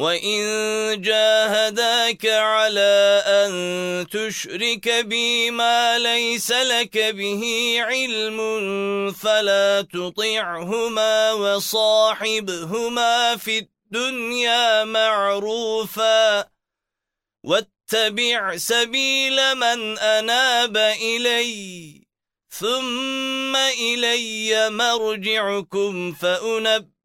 وَإِن جَاهَدَاكَ عَلَى أَن تُشْرِكَ بِي مَا لَيْسَ لَكَ بِهِ عِلْمٌ فَلَا تُطِعْهُمَا وَصَاحِبْهُمَا فِي الدُّنْيَا مَعْرُوفًا وَاتَّبِعْ سَبِيلَ مَنْ أَنَابَ إِلَيَّ ثُمَّ إِلَيَّ مَرْجِعُكُمْ فَأُنَبِّئُكُم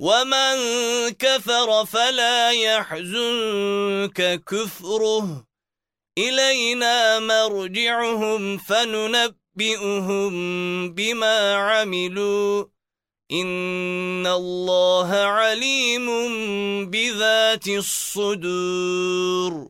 ومن كفر فلا يحزنك كفره إلينا مرجعهم فننبئهم بما عملوا إن الله عليم بذات الصدور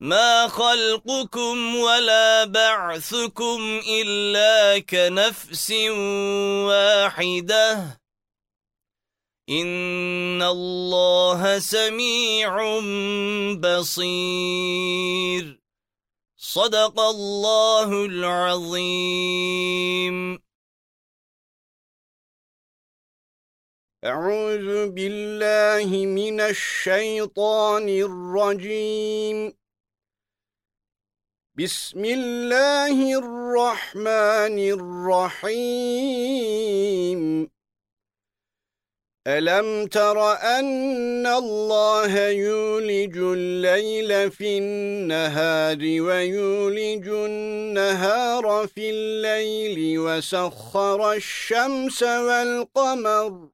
ما خلقكم ولا بعثكم إلا كنفس واحدة إن الله سميع بصير صدق الله العظيم أعوذ بالله من الشيطان الرجيم بسم الله الرحمن الرحيم. ألم تر أن الله يولج الليل في النهار ويولج النهار في الليل وسخر الشمس والقمر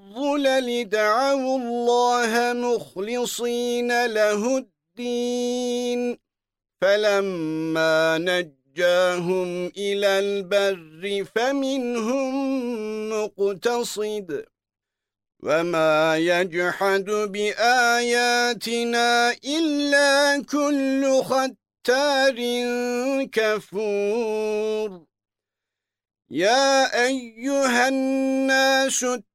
كَالظُّلَلِ دَعَوُا اللَّهَ مُخْلِصِينَ لَهُ الدِّينَ. فَلَمَّا نَجَّاهُمْ إِلَى الْبَرِّ فَمِنْهُم مُّقْتَصِدٌ. وَمَا يَجْحَدُ بِآيَاتِنَا إِلَّا كُلُّ خَتَّارٍ كَفُورٍ. يَا أَيُّهَا النَّاسُ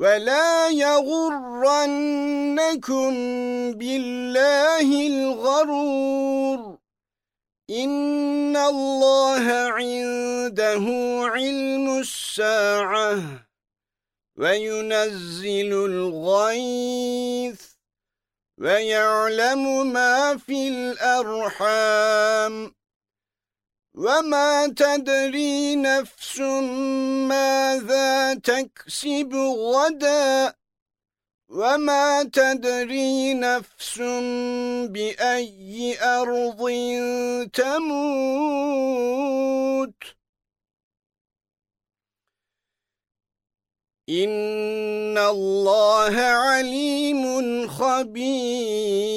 وَلَا يَغُرَّنَّكُم بِاللَّهِ الْغَرُورُ إِنَّ اللَّهَ عِندَهُ عِلْمُ السَّاعَةِ وَيُنَزِّلُ الْغَيْثَ وَيَعْلَمُ مَا فِي الْأَرْحَامِ وَمَا تَدْرِي نَفْسٌ مَاذَا تَكْسِبُ غَدًا وَمَا تَدْرِي نَفْسٌ بِأَيِّ أَرْضٍ تَمُوتُ إِنَّ اللَّهَ عَلِيمٌ خَبِيرٌ